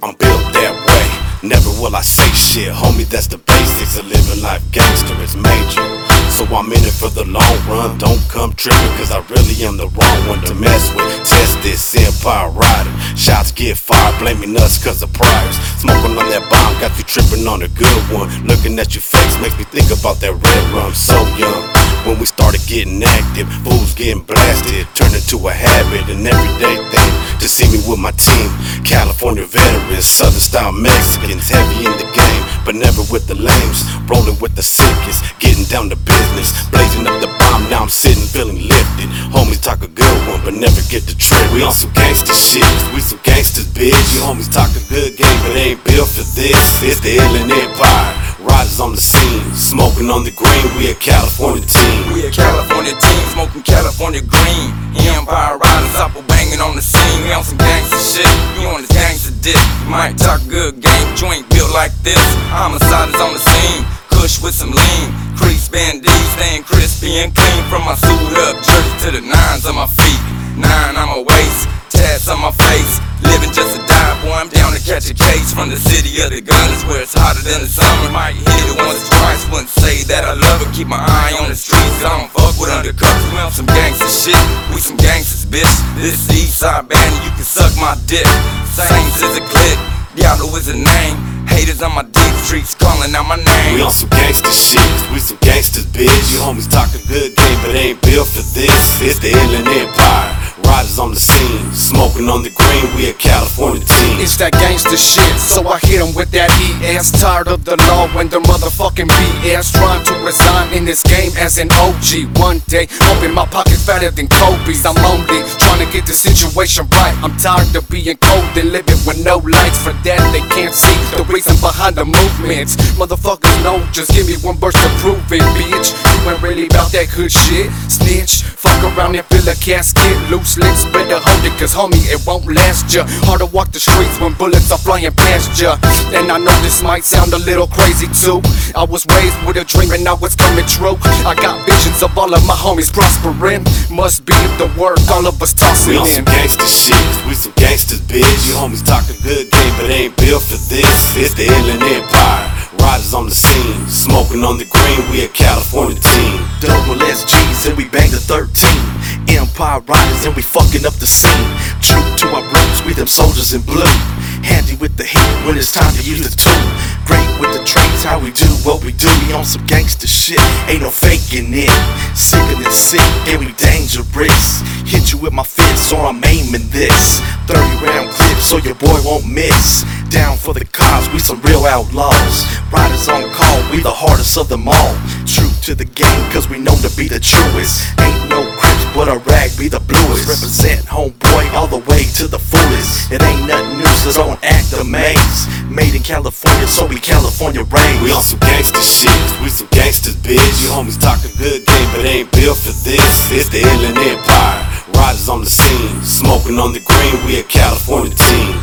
I'm built that way. Never will I say shit, homie. That's the basics of living life gangster. It's major. So I'm in it for the long run. Don't come tripping, cause I really am the wrong one to mess with. Test this empire rider. Shots get fired, blaming us cause of priors. Smoking on that bomb, got you tripping on a good one. Looking at your face makes me think about that red rum. So young. When we started getting active, fools getting with my team. California veterans, Southern style Mexicans, heavy in the game, but never with the lames. Rolling with the sickest, getting down to business, blazing up the bomb. Now I'm sitting feeling lifted. Homies talk a good one, but never get the trick. We on some gangster shit, we some gangsters, bitch. You homies talk a good game, but ain't built for this. It's the Inland Empire. Riders on the scene, smoking on the green. We a California team. We a California team, smoking California green. Empire You might talk good game, ain't built like this. Homicide is on the scene. Kush with some lean. Crease bandies, staying crispy and clean. From my suit up jersey to the nines on my feet. Nine on my waist, tats on my face. Living just to die, boy. I'm down to catch a case from the city of the guns, where it's hotter than the summer. Might hit it once or twice, wouldn't say that I love it. Keep my eye on the streets, I don't fuck with undercovers. We on some gangster shit, we some gangsters, bitch. This is Eastside Bandit, you can suck my dick. Haters on my deep streets calling out my name. We on some gangster shit, we some gangsters, bitch. You homies talk a good game, but they ain't built for this. It's the Inland Empire. Riders on the scene, smoking on the green. We a California team. It's that gangster shit, so I hit 'em with that ES. Tired of the law and the motherfucking BS. Trying to resign in this game as an OG. One day, hoping my pocket's fatter than Kobe's. I'm only trying to get the situation right. I'm tired of being cold and living with no lights. For that, they can't see the reason behind the movements. Motherfuckers know, just give me one burst to prove it, bitch. You ain't really about that good shit. Snitch, fuck around and fill a casket. Loose lips, better hold it, cause homie, it won't last ya. Hard to walk the streets when bullets are flying past ya. And I know this might sound a little crazy too. I was raised with a dream and now it's coming true. I got visions of all of my homies prospering. Must be the work all of us tossing We on some gangster shit, we some gangsters, bitch. You homies talk a good game, but they ain't built for this. It's the Inland Empire. Riders on the scene, smoking on the green. We a California team. Double SGs and we bang the 13. Empire riders and we fucking up the scene. True to our roots, we them soldiers in blue. Handy with the heat when it's time to use the tool. Great with the trades, how we do what we do. We on some gangster shit, ain't no faking it. Sicker than sick, and we dangerous. Hit you with my or I'm aiming this. 30 round clip so your boy won't miss. Down for the cause, we some real outlaws. Riders on call, we the hardest of them all. True to the game, cause we known to be the truest. Ain't no crips, but a rag be the bluest. Represent homeboy all the way to the fullest. It ain't nothing new, so don't act amazed. Made in California, so we California raised. We on some gangster shit, we some gangsters, bitch. You homies talk a good game, but ain't built for this. It's the Inland Empire. Riders on the scene, smoking on the green. We a California team.